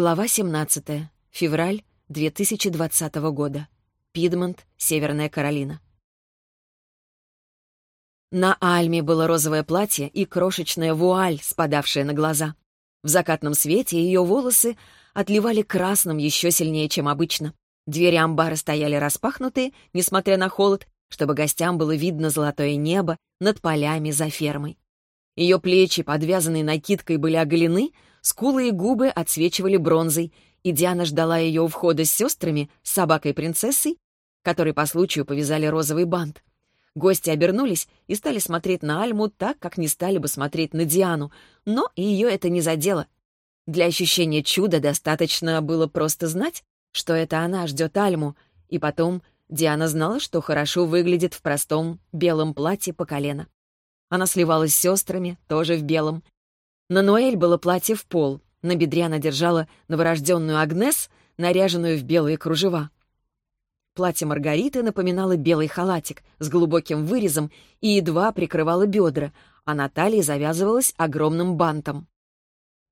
Глава 17. Февраль 2020 года. Пидмонт, Северная Каролина. На Альме было розовое платье и крошечная вуаль, спадавшая на глаза. В закатном свете ее волосы отливали красным еще сильнее, чем обычно. Двери амбара стояли распахнутые, несмотря на холод, чтобы гостям было видно золотое небо над полями за фермой. Ее плечи, подвязанные накидкой, были оголены, скулы и губы отсвечивали бронзой, и Диана ждала ее у входа с сестрами, с собакой-принцессой, которой по случаю повязали розовый бант. Гости обернулись и стали смотреть на Альму так, как не стали бы смотреть на Диану, но ее это не задело. Для ощущения чуда достаточно было просто знать, что это она ждет Альму, и потом Диана знала, что хорошо выглядит в простом белом платье по колено. Она сливалась с сестрами, тоже в белом. На Ноэль было платье в пол, на бедре она держала новорожденную Агнес, наряженную в белые кружева. Платье Маргариты напоминало белый халатик с глубоким вырезом и едва прикрывало бедра, а на талии завязывалась огромным бантом.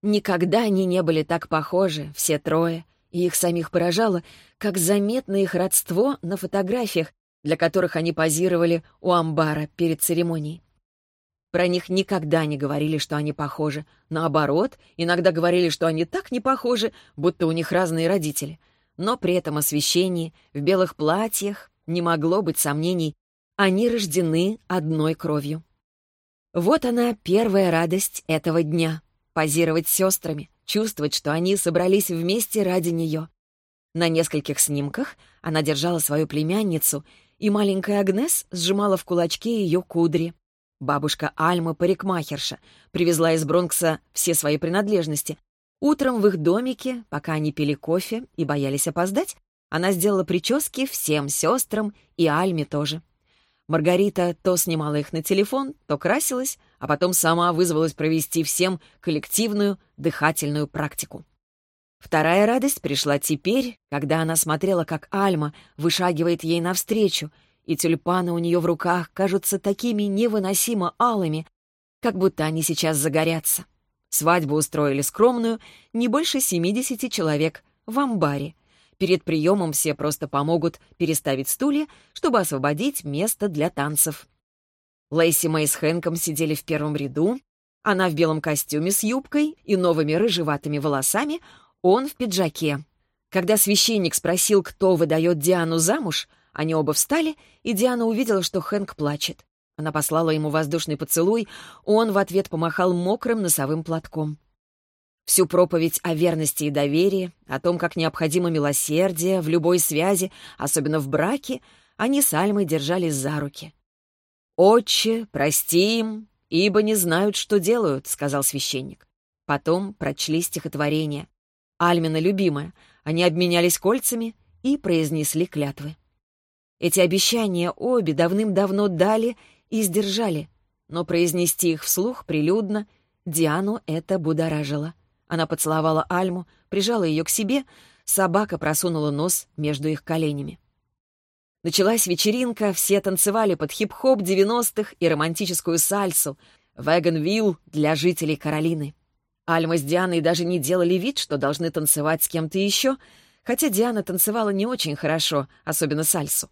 Никогда они не были так похожи, все трое, и их самих поражало, как заметно их родство на фотографиях, для которых они позировали у амбара перед церемонией. Про них никогда не говорили, что они похожи. Наоборот, иногда говорили, что они так не похожи, будто у них разные родители. Но при этом освещении, в белых платьях, не могло быть сомнений, они рождены одной кровью. Вот она, первая радость этого дня — позировать с сестрами, чувствовать, что они собрались вместе ради нее. На нескольких снимках она держала свою племянницу, и маленькая Агнес сжимала в кулачке ее кудри. Бабушка Альма, парикмахерша, привезла из Бронкса все свои принадлежности. Утром в их домике, пока они пили кофе и боялись опоздать, она сделала прически всем сестрам и Альме тоже. Маргарита то снимала их на телефон, то красилась, а потом сама вызвалась провести всем коллективную дыхательную практику. Вторая радость пришла теперь, когда она смотрела, как Альма вышагивает ей навстречу — и тюльпаны у нее в руках кажутся такими невыносимо алыми, как будто они сейчас загорятся. Свадьбу устроили скромную, не больше 70 человек, в амбаре. Перед приемом все просто помогут переставить стулья, чтобы освободить место для танцев. Лейси Мэй с Хэнком сидели в первом ряду, она в белом костюме с юбкой и новыми рыжеватыми волосами, он в пиджаке. Когда священник спросил, кто выдает Диану замуж, они оба встали, и Диана увидела, что Хэнк плачет. Она послала ему воздушный поцелуй, он в ответ помахал мокрым носовым платком. Всю проповедь о верности и доверии, о том, как необходимо милосердие в любой связи, особенно в браке, они с Альмой держались за руки. «Отче, прости им, ибо не знают, что делают», — сказал священник. Потом прочли стихотворение. Альмина любимая. Они обменялись кольцами и произнесли клятвы. Эти обещания обе давным-давно дали и сдержали, но произнести их вслух прилюдно Диану это будоражило. Она поцеловала Альму, прижала ее к себе, собака просунула нос между их коленями. Началась вечеринка, все танцевали под хип-хоп 90-х и романтическую сальсу, вэгонвилл для жителей Каролины. Альма с Дианой даже не делали вид, что должны танцевать с кем-то еще, хотя Диана танцевала не очень хорошо, особенно сальсу.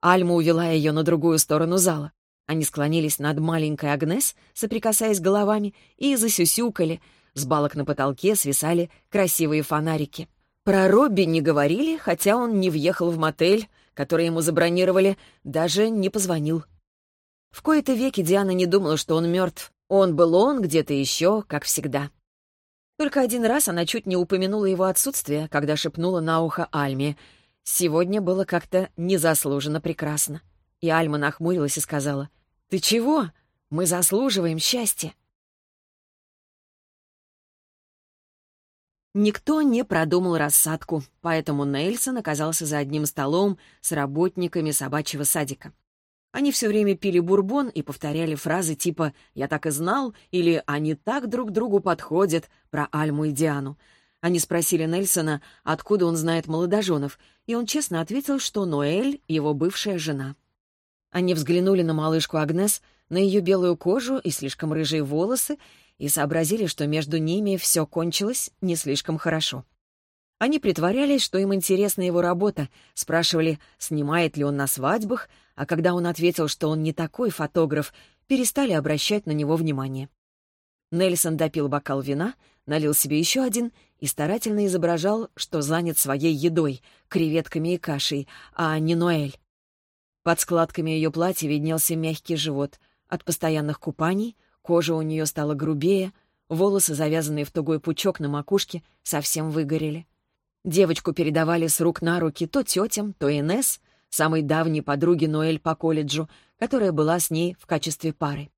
Альма увела ее на другую сторону зала. Они склонились над маленькой Агнес, соприкасаясь головами, и засюсюкали. С балок на потолке свисали красивые фонарики. Про Робби не говорили, хотя он не въехал в мотель, который ему забронировали, даже не позвонил. В кои-то веки Диана не думала, что он мертв. Он был он где-то еще, как всегда. Только один раз она чуть не упомянула его отсутствие, когда шепнула на ухо Альме — Сегодня было как-то незаслуженно прекрасно. И Альма нахмурилась и сказала, «Ты чего? Мы заслуживаем счастья». Никто не продумал рассадку, поэтому Нельсон оказался за одним столом с работниками собачьего садика. Они все время пили бурбон и повторяли фразы типа «я так и знал» или «они так друг другу подходят» про Альму и Диану. Они спросили Нельсона, откуда он знает молодоженов, и он честно ответил, что Ноэль — его бывшая жена. Они взглянули на малышку Агнес, на ее белую кожу и слишком рыжие волосы, и сообразили, что между ними все кончилось не слишком хорошо. Они притворялись, что им интересна его работа, спрашивали, снимает ли он на свадьбах, а когда он ответил, что он не такой фотограф, перестали обращать на него внимание. Нельсон допил бокал вина, налил себе еще один и старательно изображал, что занят своей едой, креветками и кашей, а не Ноэль. Под складками ее платья виднелся мягкий живот. От постоянных купаний кожа у нее стала грубее, волосы, завязанные в тугой пучок на макушке, совсем выгорели. Девочку передавали с рук на руки то тетям, то Инесс, самой давней подруге Ноэль по колледжу, которая была с ней в качестве пары.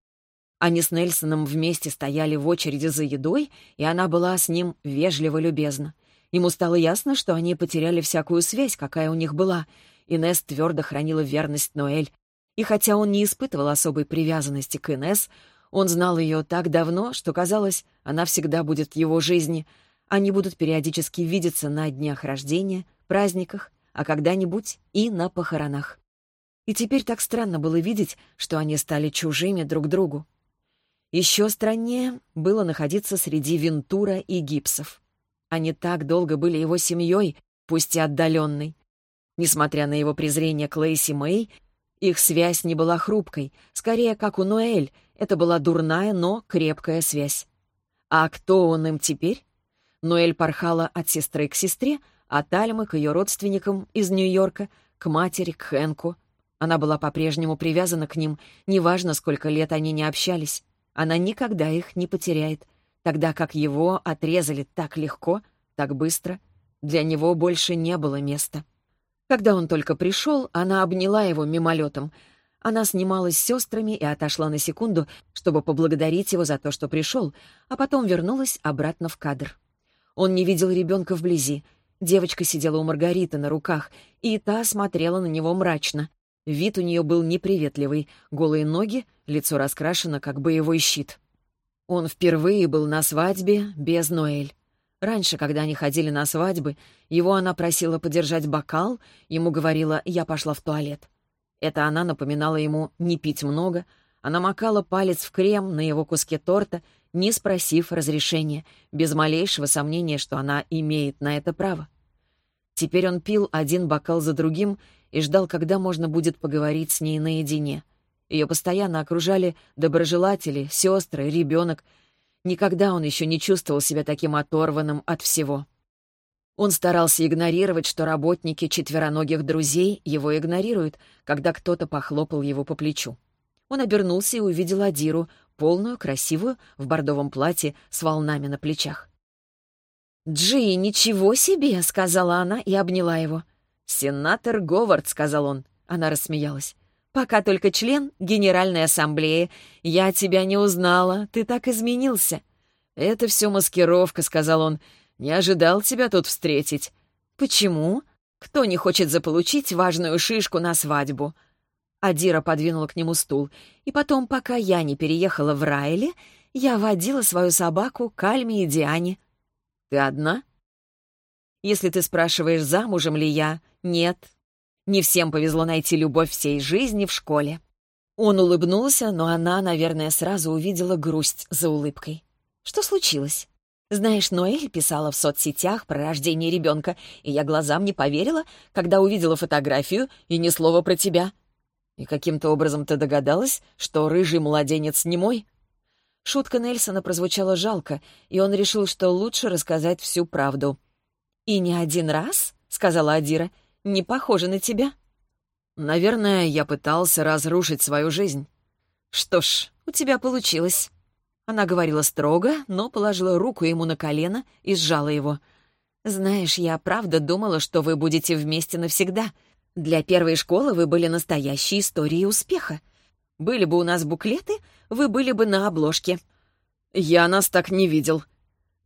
Они с Нельсоном вместе стояли в очереди за едой, и она была с ним вежливо любезна. Ему стало ясно, что они потеряли всякую связь, какая у них была. Инесс твердо хранила верность Ноэль. И хотя он не испытывал особой привязанности к Инесс, он знал ее так давно, что казалось, она всегда будет в его жизни. Они будут периодически видеться на днях рождения, праздниках, а когда-нибудь и на похоронах. И теперь так странно было видеть, что они стали чужими друг другу. Еще страннее было находиться среди Вентура и Гипсов. Они так долго были его семьей, пусть и отдаленной. Несмотря на его презрение к Лейси Мэй, их связь не была хрупкой, скорее, как у Ноэль, это была дурная, но крепкая связь. А кто он им теперь? Ноэль порхала от сестры к сестре, от Альмы к ее родственникам из Нью-Йорка, к матери, к Хэнку. Она была по-прежнему привязана к ним, неважно, сколько лет они не общались. Она никогда их не потеряет, тогда как его отрезали так легко, так быстро. Для него больше не было места. Когда он только пришел, она обняла его мимолетом. Она снималась с сестрами и отошла на секунду, чтобы поблагодарить его за то, что пришел, а потом вернулась обратно в кадр. Он не видел ребенка вблизи. Девочка сидела у Маргариты на руках, и та смотрела на него мрачно. Вид у нее был неприветливый, голые ноги, лицо раскрашено, как боевой щит. Он впервые был на свадьбе без Ноэль. Раньше, когда они ходили на свадьбы, его она просила подержать бокал, ему говорила «я пошла в туалет». Это она напоминала ему не пить много, она макала палец в крем на его куске торта, не спросив разрешения, без малейшего сомнения, что она имеет на это право. Теперь он пил один бокал за другим и ждал, когда можно будет поговорить с ней наедине. Ее постоянно окружали доброжелатели, сестры, ребенок. Никогда он еще не чувствовал себя таким оторванным от всего. Он старался игнорировать, что работники четвероногих друзей его игнорируют, когда кто-то похлопал его по плечу. Он обернулся и увидел Адиру, полную, красивую, в бордовом платье с волнами на плечах. «Джи, ничего себе!» — сказала она и обняла его. «Сенатор Говард», — сказал он. Она рассмеялась. «Пока только член Генеральной Ассамблеи. Я тебя не узнала. Ты так изменился». «Это все маскировка», — сказал он. «Не ожидал тебя тут встретить». «Почему? Кто не хочет заполучить важную шишку на свадьбу?» Адира подвинула к нему стул. «И потом, пока я не переехала в Райле, я водила свою собаку Кальме и Диане». «Ты одна?» Если ты спрашиваешь, замужем ли я, нет. Не всем повезло найти любовь всей жизни в школе. Он улыбнулся, но она, наверное, сразу увидела грусть за улыбкой. Что случилось? Знаешь, Ноэль писала в соцсетях про рождение ребенка, и я глазам не поверила, когда увидела фотографию и ни слова про тебя. И каким-то образом ты догадалась, что рыжий младенец не мой? Шутка Нельсона прозвучала жалко, и он решил, что лучше рассказать всю правду — «И не один раз?» — сказала Адира. «Не похоже на тебя». «Наверное, я пытался разрушить свою жизнь». «Что ж, у тебя получилось». Она говорила строго, но положила руку ему на колено и сжала его. «Знаешь, я правда думала, что вы будете вместе навсегда. Для первой школы вы были настоящей историей успеха. Были бы у нас буклеты, вы были бы на обложке». «Я нас так не видел».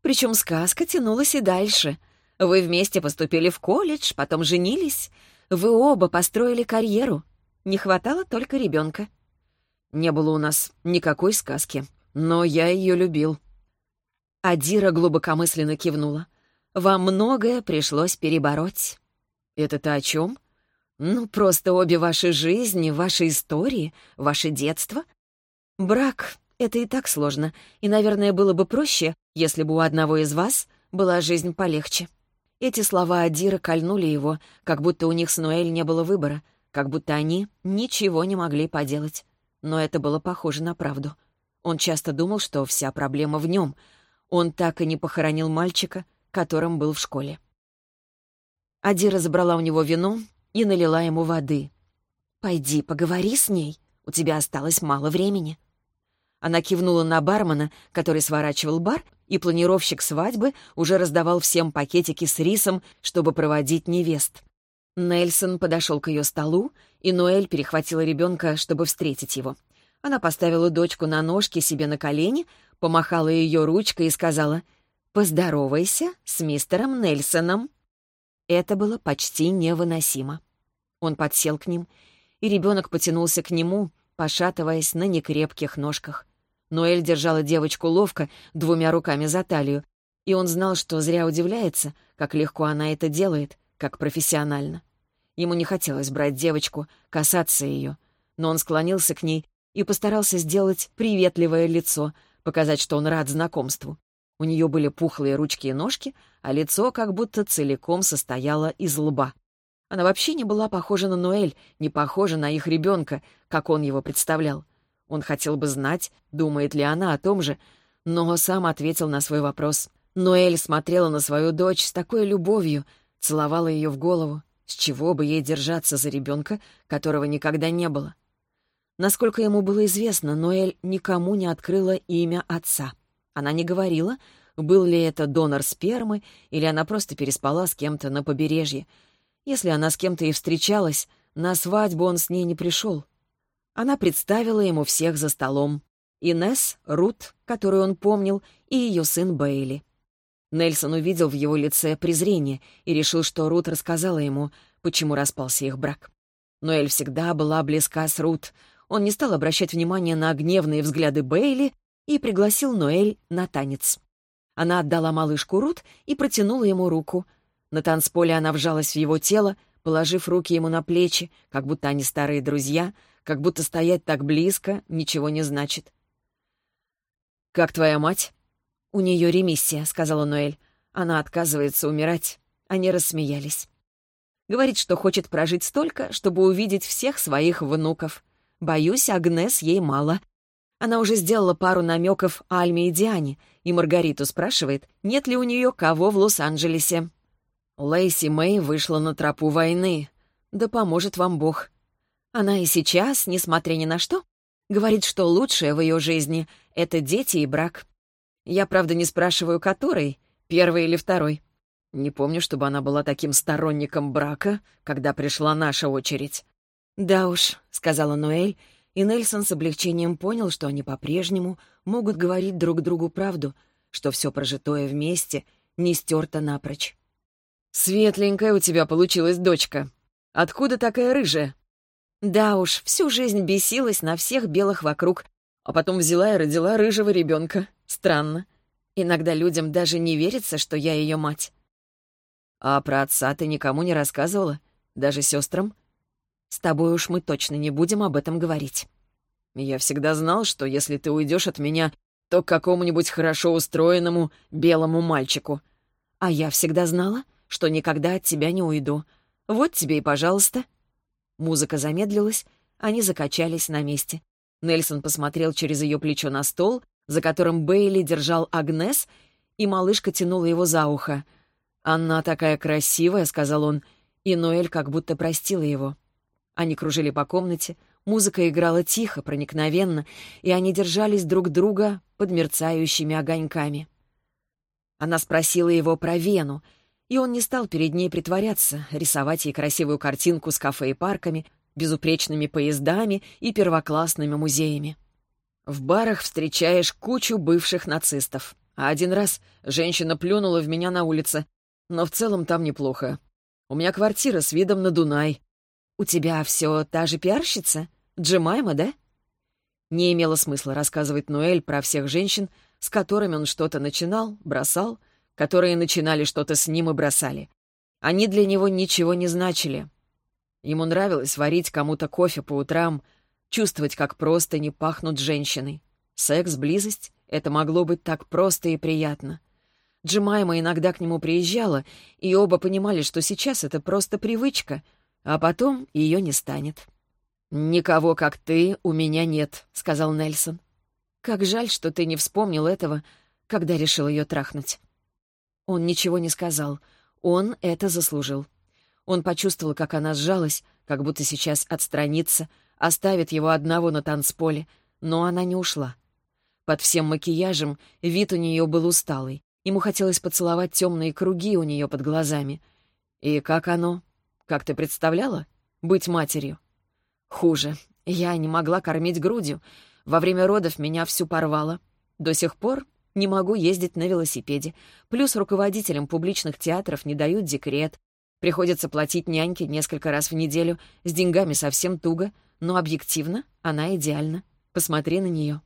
Причем сказка тянулась и дальше — вы вместе поступили в колледж, потом женились. Вы оба построили карьеру. Не хватало только ребенка. Не было у нас никакой сказки, но я ее любил. Адира глубокомысленно кивнула. Вам многое пришлось перебороть. Это-то о чем? Ну, просто обе ваши жизни, ваши истории, ваше детство. Брак — это и так сложно, и, наверное, было бы проще, если бы у одного из вас была жизнь полегче. Эти слова Адира кольнули его, как будто у них с Ноэль не было выбора, как будто они ничего не могли поделать. Но это было похоже на правду. Он часто думал, что вся проблема в нем. Он так и не похоронил мальчика, которым был в школе. Адира забрала у него вино и налила ему воды. «Пойди, поговори с ней. У тебя осталось мало времени». Она кивнула на бармена, который сворачивал бар, и планировщик свадьбы уже раздавал всем пакетики с рисом, чтобы проводить невест. Нельсон подошел к ее столу, и Ноэль перехватила ребенка, чтобы встретить его. Она поставила дочку на ножки себе на колени, помахала ее ручкой и сказала «Поздоровайся с мистером Нельсоном». Это было почти невыносимо. Он подсел к ним, и ребенок потянулся к нему, пошатываясь на некрепких ножках. Ноэль держала девочку ловко, двумя руками за талию, и он знал, что зря удивляется, как легко она это делает, как профессионально. Ему не хотелось брать девочку, касаться ее, но он склонился к ней и постарался сделать приветливое лицо, показать, что он рад знакомству. У нее были пухлые ручки и ножки, а лицо как будто целиком состояло из лба. Она вообще не была похожа на Ноэль, не похожа на их ребенка, как он его представлял. Он хотел бы знать, думает ли она о том же, но сам ответил на свой вопрос. Ноэль смотрела на свою дочь с такой любовью, целовала ее в голову. С чего бы ей держаться за ребенка, которого никогда не было? Насколько ему было известно, Ноэль никому не открыла имя отца. Она не говорила, был ли это донор спермы, или она просто переспала с кем-то на побережье. Если она с кем-то и встречалась, на свадьбу он с ней не пришел. Она представила ему всех за столом. Инес, Рут, которую он помнил, и ее сын Бейли. Нельсон увидел в его лице презрение и решил, что Рут рассказала ему, почему распался их брак. Ноэль всегда была близка с Рут. Он не стал обращать внимания на гневные взгляды Бейли и пригласил Ноэль на танец. Она отдала малышку Рут и протянула ему руку. На танцполе она вжалась в его тело, положив руки ему на плечи, как будто они старые друзья — как будто стоять так близко ничего не значит. «Как твоя мать?» «У нее ремиссия», — сказала Ноэль. «Она отказывается умирать». Они рассмеялись. Говорит, что хочет прожить столько, чтобы увидеть всех своих внуков. Боюсь, Агнес ей мало. Она уже сделала пару намеков Альме и Диане, и Маргариту спрашивает, нет ли у нее кого в Лос-Анджелесе. Лейси Мэй вышла на тропу войны. Да поможет вам Бог. Она и сейчас, несмотря ни на что, говорит, что лучшее в ее жизни — это дети и брак. Я, правда, не спрашиваю, который, первый или второй. Не помню, чтобы она была таким сторонником брака, когда пришла наша очередь. «Да уж», — сказала Ноэль, и Нельсон с облегчением понял, что они по-прежнему могут говорить друг другу правду, что все прожитое вместе не стерто напрочь. «Светленькая у тебя получилась дочка. Откуда такая рыжая?» Да уж, всю жизнь бесилась на всех белых вокруг, а потом взяла и родила рыжего ребенка. Странно. Иногда людям даже не верится, что я ее мать. А про отца ты никому не рассказывала? Даже сестрам? С тобой уж мы точно не будем об этом говорить. Я всегда знал, что если ты уйдешь от меня, то к какому-нибудь хорошо устроенному белому мальчику. А я всегда знала, что никогда от тебя не уйду. Вот тебе и пожалуйста. Музыка замедлилась, они закачались на месте. Нельсон посмотрел через ее плечо на стол, за которым Бейли держал Агнес, и малышка тянула его за ухо. «Она такая красивая», — сказал он, и Ноэль как будто простила его. Они кружили по комнате, музыка играла тихо, проникновенно, и они держались друг друга под мерцающими огоньками. Она спросила его про Вену, и он не стал перед ней притворяться, рисовать ей красивую картинку с кафе и парками, безупречными поездами и первоклассными музеями. В барах встречаешь кучу бывших нацистов. А один раз женщина плюнула в меня на улице. Но в целом там неплохо. У меня квартира с видом на Дунай. У тебя все та же пиарщица? Джемайма, да? Не имело смысла рассказывать Ноэль про всех женщин, с которыми он что-то начинал, бросал — которые начинали что-то с ним и бросали. Они для него ничего не значили. Ему нравилось варить кому-то кофе по утрам, чувствовать, как просто не пахнут женщиной. Секс, близость — это могло быть так просто и приятно. Джимайма иногда к нему приезжала, и оба понимали, что сейчас это просто привычка, а потом ее не станет. «Никого, как ты, у меня нет», — сказал Нельсон. «Как жаль, что ты не вспомнил этого, когда решил ее трахнуть». Он ничего не сказал. Он это заслужил. Он почувствовал, как она сжалась, как будто сейчас отстранится, оставит его одного на танцполе, но она не ушла. Под всем макияжем вид у нее был усталый. Ему хотелось поцеловать темные круги у нее под глазами. «И как оно? Как ты представляла? Быть матерью?» «Хуже. Я не могла кормить грудью. Во время родов меня всю порвало. До сих пор не могу ездить на велосипеде. Плюс руководителям публичных театров не дают декрет. Приходится платить няньке несколько раз в неделю. С деньгами совсем туго. Но объективно она идеальна. Посмотри на нее.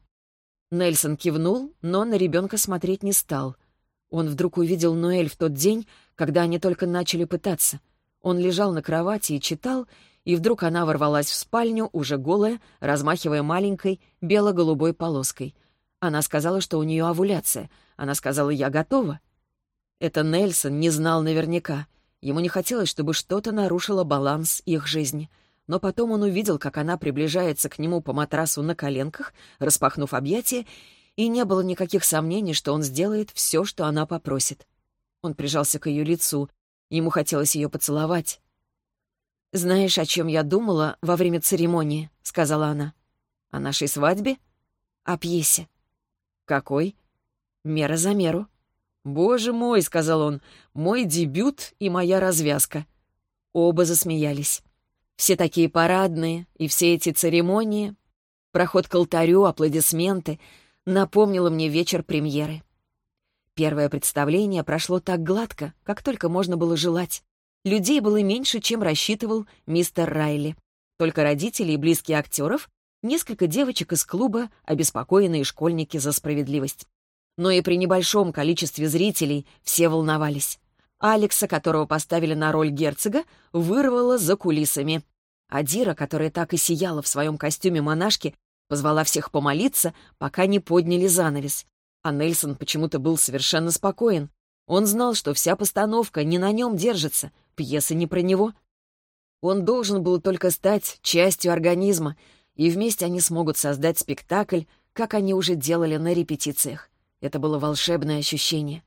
Нельсон кивнул, но на ребенка смотреть не стал — он вдруг увидел Ноэль в тот день, когда они только начали пытаться. Он лежал на кровати и читал, и вдруг она ворвалась в спальню, уже голая, размахивая маленькой бело-голубой полоской. Она сказала, что у нее овуляция. Она сказала «я готова». Это Нельсон не знал наверняка. Ему не хотелось, чтобы что-то нарушило баланс их жизни. Но потом он увидел, как она приближается к нему по матрасу на коленках, распахнув объятия, и не было никаких сомнений, что он сделает все, что она попросит. Он прижался к ее лицу, ему хотелось ее поцеловать. «Знаешь, о чем я думала во время церемонии?» — сказала она. «О нашей свадьбе?» «О пьесе». «Какой?» «Мера за меру». «Боже мой», — сказал он, — «мой дебют и моя развязка». Оба засмеялись. Все такие парадные, и все эти церемонии, проход к алтарю, аплодисменты — напомнило мне вечер премьеры. Первое представление прошло так гладко, как только можно было желать. Людей было меньше, чем рассчитывал мистер Райли. Только родители и близкие актеров, несколько девочек из клуба, обеспокоенные школьники за справедливость. Но и при небольшом количестве зрителей все волновались. Алекса, которого поставили на роль герцога, вырвало за кулисами. Адира, которая так и сияла в своем костюме монашки, Позвала всех помолиться, пока не подняли занавес. А Нельсон почему-то был совершенно спокоен. Он знал, что вся постановка не на нем держится, пьеса не про него. Он должен был только стать частью организма, и вместе они смогут создать спектакль, как они уже делали на репетициях. Это было волшебное ощущение.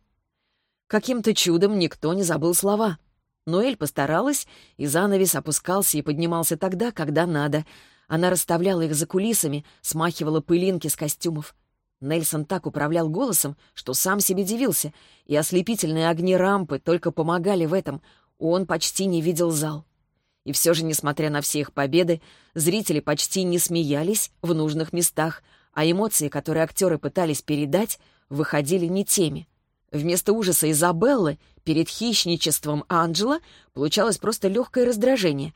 Каким-то чудом никто не забыл слова. Ноэль постаралась, и занавес опускался и поднимался тогда, когда надо — она расставляла их за кулисами, смахивала пылинки с костюмов. Нельсон так управлял голосом, что сам себе дивился, и ослепительные огни рампы только помогали в этом. Он почти не видел зал. И все же, несмотря на все их победы, зрители почти не смеялись в нужных местах, а эмоции, которые актеры пытались передать, выходили не теми. Вместо ужаса Изабеллы перед хищничеством Анджела получалось просто легкое раздражение,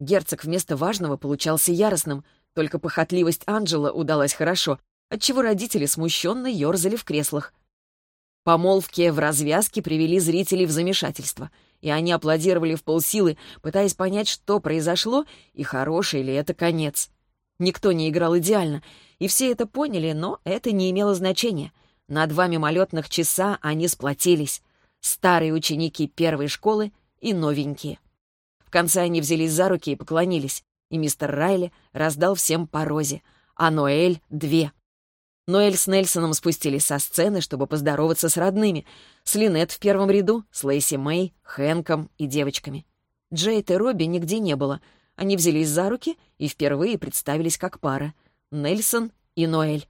Герцог вместо важного получался яростным, только похотливость Анджела удалась хорошо, отчего родители смущенно ерзали в креслах. Помолвки в развязке привели зрителей в замешательство, и они аплодировали в полсилы, пытаясь понять, что произошло и хороший ли это конец. Никто не играл идеально, и все это поняли, но это не имело значения. На два мимолетных часа они сплотились. Старые ученики первой школы и новенькие конце они взялись за руки и поклонились, и мистер Райли раздал всем по розе, а Ноэль — две. Ноэль с Нельсоном спустились со сцены, чтобы поздороваться с родными, с Линет в первом ряду, с Лейси Мэй, Хэнком и девочками. Джейт и Робби нигде не было. Они взялись за руки и впервые представились как пара — Нельсон и Ноэль.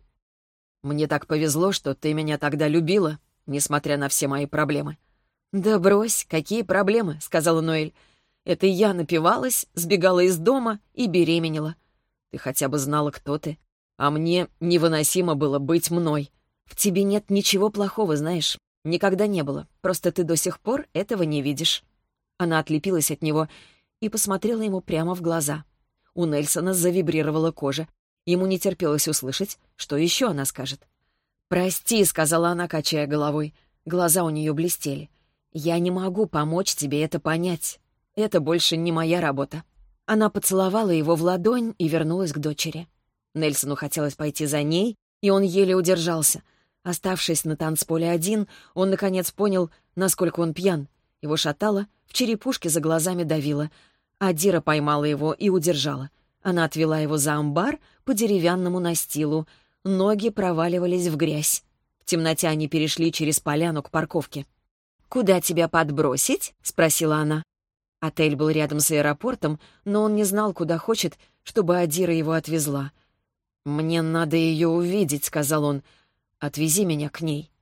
«Мне так повезло, что ты меня тогда любила, несмотря на все мои проблемы». «Да брось, какие проблемы?» — сказала Ноэль. Это я напивалась, сбегала из дома и беременела. Ты хотя бы знала, кто ты. А мне невыносимо было быть мной. В тебе нет ничего плохого, знаешь. Никогда не было. Просто ты до сих пор этого не видишь». Она отлепилась от него и посмотрела ему прямо в глаза. У Нельсона завибрировала кожа. Ему не терпелось услышать, что еще она скажет. «Прости», — сказала она, качая головой. Глаза у нее блестели. «Я не могу помочь тебе это понять. Это больше не моя работа». Она поцеловала его в ладонь и вернулась к дочери. Нельсону хотелось пойти за ней, и он еле удержался. Оставшись на танцполе один, он, наконец, понял, насколько он пьян. Его шатало, в черепушке за глазами давило. Адира поймала его и удержала. Она отвела его за амбар по деревянному настилу. Ноги проваливались в грязь. В темноте они перешли через поляну к парковке. «Куда тебя подбросить?» — спросила она. Отель был рядом с аэропортом, но он не знал, куда хочет, чтобы Адира его отвезла. «Мне надо ее увидеть», — сказал он. «Отвези меня к ней».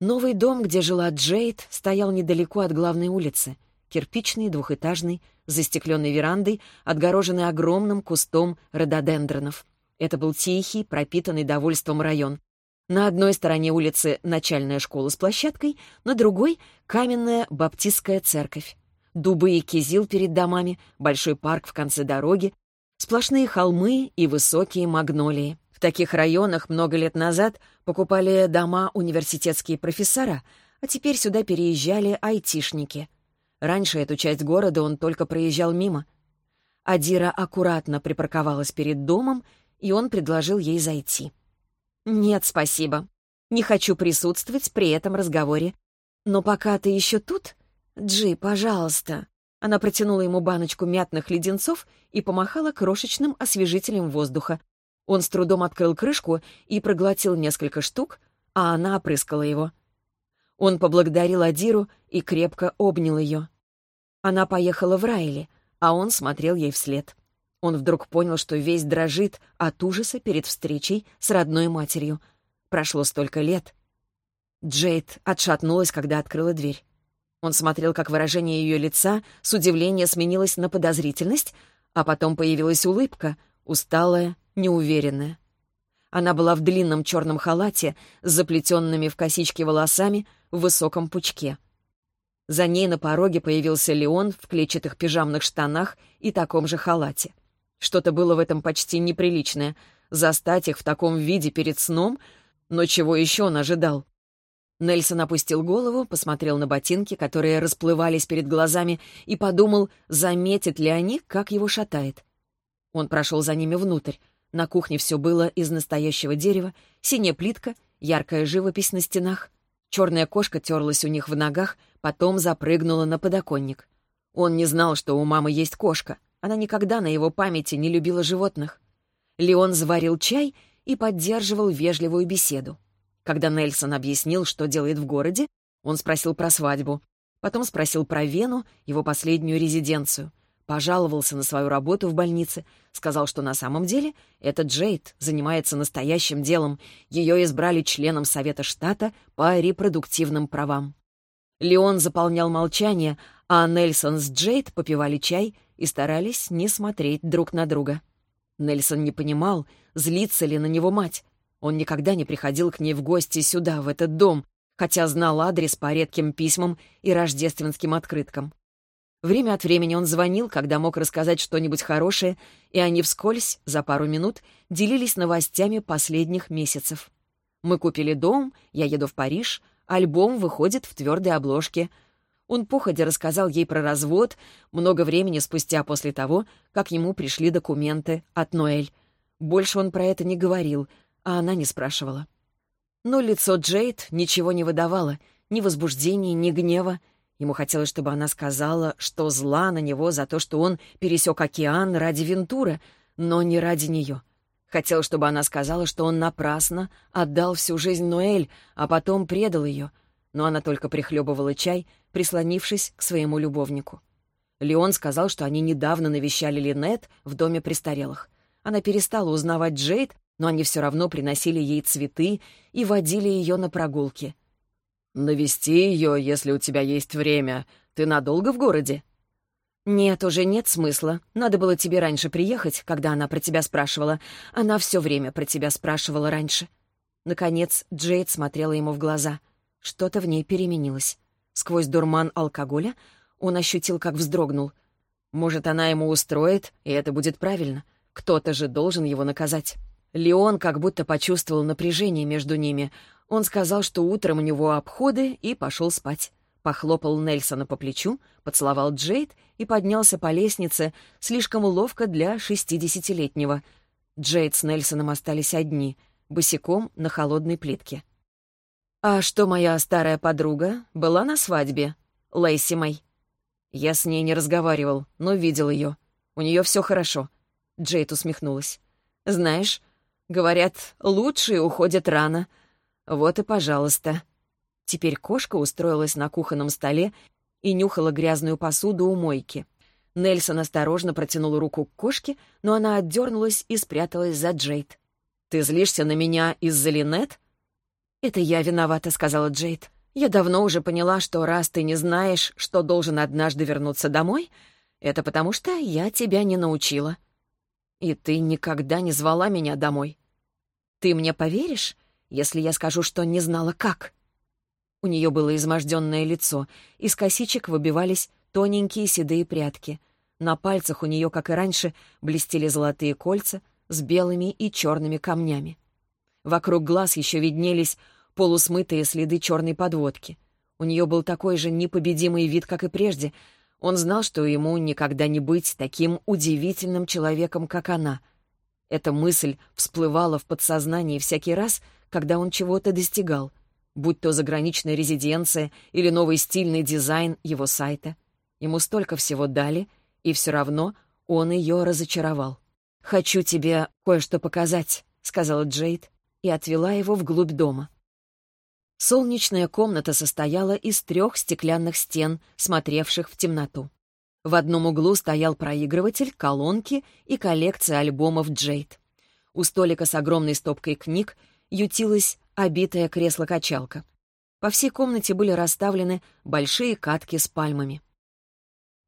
Новый дом, где жила Джейд, стоял недалеко от главной улицы. Кирпичный, двухэтажный, с застекленной верандой, отгороженный огромным кустом рододендронов. Это был тихий, пропитанный довольством район. На одной стороне улицы начальная школа с площадкой, на другой — каменная баптистская церковь. Дубы и кизил перед домами, большой парк в конце дороги, сплошные холмы и высокие магнолии. В таких районах много лет назад покупали дома университетские профессора, а теперь сюда переезжали айтишники. Раньше эту часть города он только проезжал мимо. Адира аккуратно припарковалась перед домом, и он предложил ей зайти. «Нет, спасибо. Не хочу присутствовать при этом разговоре. Но пока ты еще тут, Джи, пожалуйста». Она протянула ему баночку мятных леденцов и помахала крошечным освежителем воздуха. Он с трудом открыл крышку и проглотил несколько штук, а она опрыскала его. Он поблагодарил Адиру и крепко обнял ее. Она поехала в Райли, а он смотрел ей вслед. Он вдруг понял, что весь дрожит от ужаса перед встречей с родной матерью. Прошло столько лет. Джейд отшатнулась, когда открыла дверь. Он смотрел, как выражение ее лица с удивления сменилось на подозрительность, а потом появилась улыбка, усталая, неуверенная. Она была в длинном черном халате с заплетенными в косички волосами в высоком пучке. За ней на пороге появился Леон в клетчатых пижамных штанах и таком же халате. Что-то было в этом почти неприличное. Застать их в таком виде перед сном? Но чего еще он ожидал? Нельсон опустил голову, посмотрел на ботинки, которые расплывались перед глазами, и подумал, заметят ли они, как его шатает. Он прошел за ними внутрь. На кухне все было из настоящего дерева, синяя плитка, яркая живопись на стенах. Черная кошка терлась у них в ногах, потом запрыгнула на подоконник. Он не знал, что у мамы есть кошка. Она никогда на его памяти не любила животных. Леон заварил чай и поддерживал вежливую беседу. Когда Нельсон объяснил, что делает в городе, он спросил про свадьбу. Потом спросил про Вену, его последнюю резиденцию. Пожаловался на свою работу в больнице. Сказал, что на самом деле этот Джейд занимается настоящим делом. Ее избрали членом Совета штата по репродуктивным правам. Леон заполнял молчание, а Нельсон с Джейд попивали чай и старались не смотреть друг на друга. Нельсон не понимал, злится ли на него мать. Он никогда не приходил к ней в гости сюда, в этот дом, хотя знал адрес по редким письмам и рождественским открыткам. Время от времени он звонил, когда мог рассказать что-нибудь хорошее, и они вскользь, за пару минут, делились новостями последних месяцев. «Мы купили дом, я еду в Париж, альбом выходит в твердой обложке», он походя рассказал ей про развод много времени спустя после того, как ему пришли документы от Ноэль. Больше он про это не говорил, а она не спрашивала. Но лицо Джейд ничего не выдавало, ни возбуждения, ни гнева. Ему хотелось, чтобы она сказала, что зла на него за то, что он пересек океан ради Вентура, но не ради нее. Хотел, чтобы она сказала, что он напрасно отдал всю жизнь Ноэль, а потом предал ее — но она только прихлебывала чай, прислонившись к своему любовнику. Леон сказал, что они недавно навещали Линет в доме престарелых. Она перестала узнавать Джейд, но они все равно приносили ей цветы и водили ее на прогулки. «Навести ее, если у тебя есть время. Ты надолго в городе?» «Нет, уже нет смысла. Надо было тебе раньше приехать, когда она про тебя спрашивала. Она все время про тебя спрашивала раньше». Наконец Джейд смотрела ему в глаза — что-то в ней переменилось. Сквозь дурман алкоголя он ощутил, как вздрогнул. Может, она ему устроит, и это будет правильно. Кто-то же должен его наказать. Леон как будто почувствовал напряжение между ними. Он сказал, что утром у него обходы, и пошел спать. Похлопал Нельсона по плечу, поцеловал Джейд и поднялся по лестнице, слишком ловко для шестидесятилетнего. Джейд с Нельсоном остались одни. босиком на холодной плитке. «А что моя старая подруга была на свадьбе? Лейси Мэй?» Я с ней не разговаривал, но видел ее. У нее все хорошо. Джейд усмехнулась. «Знаешь, говорят, лучшие уходят рано. Вот и пожалуйста». Теперь кошка устроилась на кухонном столе и нюхала грязную посуду у мойки. Нельсон осторожно протянул руку к кошке, но она отдернулась и спряталась за Джейд. «Ты злишься на меня из-за Линет?» «Это я виновата», — сказала Джейд. «Я давно уже поняла, что раз ты не знаешь, что должен однажды вернуться домой, это потому что я тебя не научила. И ты никогда не звала меня домой. Ты мне поверишь, если я скажу, что не знала как?» У нее было изможденное лицо, из косичек выбивались тоненькие седые прядки. На пальцах у нее, как и раньше, блестели золотые кольца с белыми и черными камнями. Вокруг глаз еще виднелись полусмытые следы черной подводки. У нее был такой же непобедимый вид, как и прежде. Он знал, что ему никогда не быть таким удивительным человеком, как она. Эта мысль всплывала в подсознании всякий раз, когда он чего-то достигал, будь то заграничная резиденция или новый стильный дизайн его сайта. Ему столько всего дали, и все равно он ее разочаровал. «Хочу тебе кое-что показать», — сказала Джейд и отвела его вглубь дома. Солнечная комната состояла из трех стеклянных стен, смотревших в темноту. В одном углу стоял проигрыватель, колонки и коллекция альбомов Джейд. У столика с огромной стопкой книг ютилась обитая кресло-качалка. По всей комнате были расставлены большие катки с пальмами.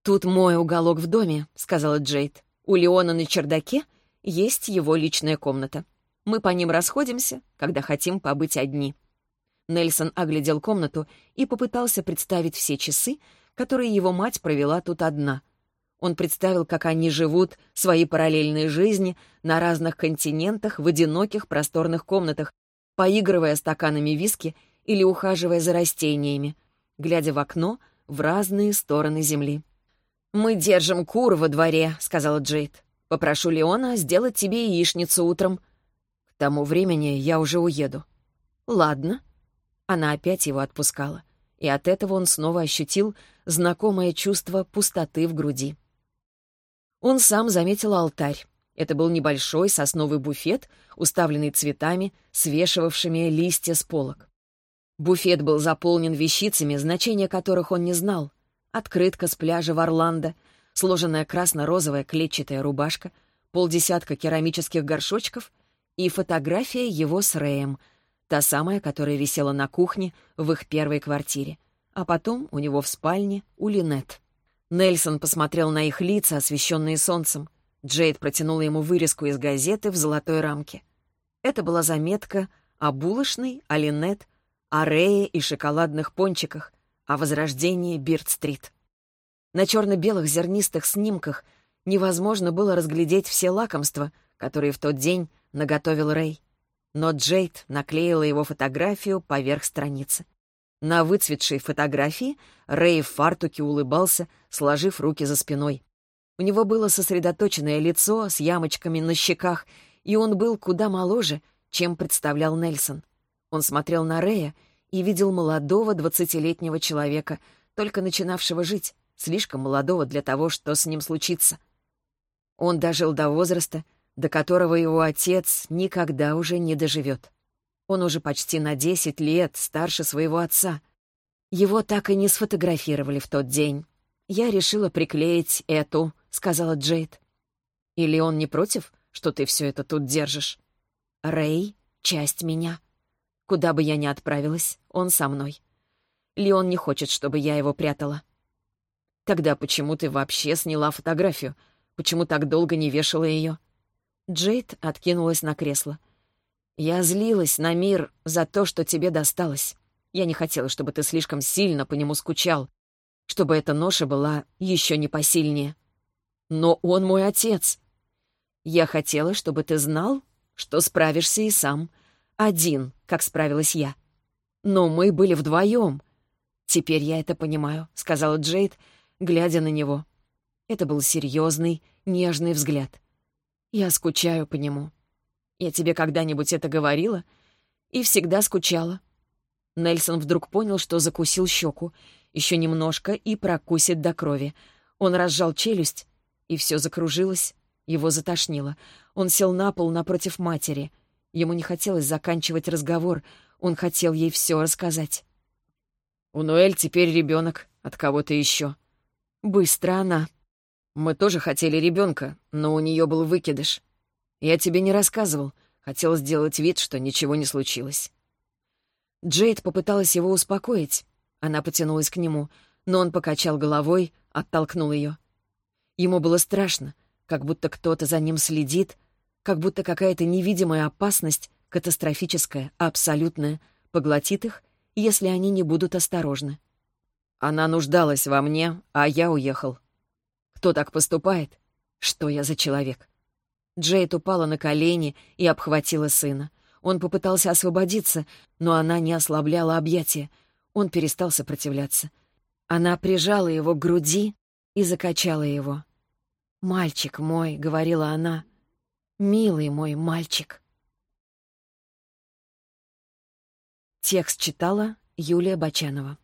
«Тут мой уголок в доме», — сказала Джейд. «У Леона на чердаке есть его личная комната. Мы по ним расходимся, когда хотим побыть одни». Нельсон оглядел комнату и попытался представить все часы, которые его мать провела тут одна. Он представил, как они живут свои параллельные жизни на разных континентах в одиноких просторных комнатах, поигрывая стаканами виски или ухаживая за растениями, глядя в окно в разные стороны земли. «Мы держим кур во дворе», — сказала Джейд. «Попрошу Леона сделать тебе яичницу утром. К тому времени я уже уеду». «Ладно», она опять его отпускала, и от этого он снова ощутил знакомое чувство пустоты в груди. Он сам заметил алтарь. Это был небольшой сосновый буфет, уставленный цветами, свешивавшими листья с полок. Буфет был заполнен вещицами, значения которых он не знал. Открытка с пляжа в Орландо, сложенная красно-розовая клетчатая рубашка, полдесятка керамических горшочков и фотография его с Рэем — Та самая, которая висела на кухне в их первой квартире. А потом у него в спальне у Линет. Нельсон посмотрел на их лица, освещенные солнцем. Джейд протянула ему вырезку из газеты в золотой рамке. Это была заметка о булочной, о Линет, о Рее и шоколадных пончиках, о возрождении Бирд-стрит. На черно-белых зернистых снимках невозможно было разглядеть все лакомства, которые в тот день наготовил Рэй но Джейд наклеила его фотографию поверх страницы. На выцветшей фотографии Рэй в фартуке улыбался, сложив руки за спиной. У него было сосредоточенное лицо с ямочками на щеках, и он был куда моложе, чем представлял Нельсон. Он смотрел на Рэя и видел молодого двадцатилетнего человека, только начинавшего жить, слишком молодого для того, что с ним случится. Он дожил до возраста, до которого его отец никогда уже не доживет. Он уже почти на десять лет старше своего отца. Его так и не сфотографировали в тот день. «Я решила приклеить эту», — сказала Джейд. «Или он не против, что ты все это тут держишь?» «Рэй — часть меня. Куда бы я ни отправилась, он со мной. Леон не хочет, чтобы я его прятала». «Тогда почему ты вообще сняла фотографию? Почему так долго не вешала ее?» Джейд откинулась на кресло. «Я злилась на мир за то, что тебе досталось. Я не хотела, чтобы ты слишком сильно по нему скучал, чтобы эта ноша была еще не посильнее. Но он мой отец. Я хотела, чтобы ты знал, что справишься и сам. Один, как справилась я. Но мы были вдвоем. Теперь я это понимаю», — сказала Джейд, глядя на него. Это был серьезный, нежный взгляд. Я скучаю по нему. Я тебе когда-нибудь это говорила? И всегда скучала». Нельсон вдруг понял, что закусил щеку. Еще немножко и прокусит до крови. Он разжал челюсть, и все закружилось. Его затошнило. Он сел на пол напротив матери. Ему не хотелось заканчивать разговор. Он хотел ей все рассказать. «У Ноэль теперь ребенок от кого-то еще». «Быстро она». «Мы тоже хотели ребенка, но у нее был выкидыш. Я тебе не рассказывал. Хотел сделать вид, что ничего не случилось». Джейд попыталась его успокоить. Она потянулась к нему, но он покачал головой, оттолкнул ее. Ему было страшно, как будто кто-то за ним следит, как будто какая-то невидимая опасность, катастрофическая, абсолютная, поглотит их, если они не будут осторожны. Она нуждалась во мне, а я уехал. Кто так поступает? Что я за человек? Джейд упала на колени и обхватила сына. Он попытался освободиться, но она не ослабляла объятия. Он перестал сопротивляться. Она прижала его к груди и закачала его. «Мальчик мой», — говорила она, — «милый мой мальчик». Текст читала Юлия Бочанова.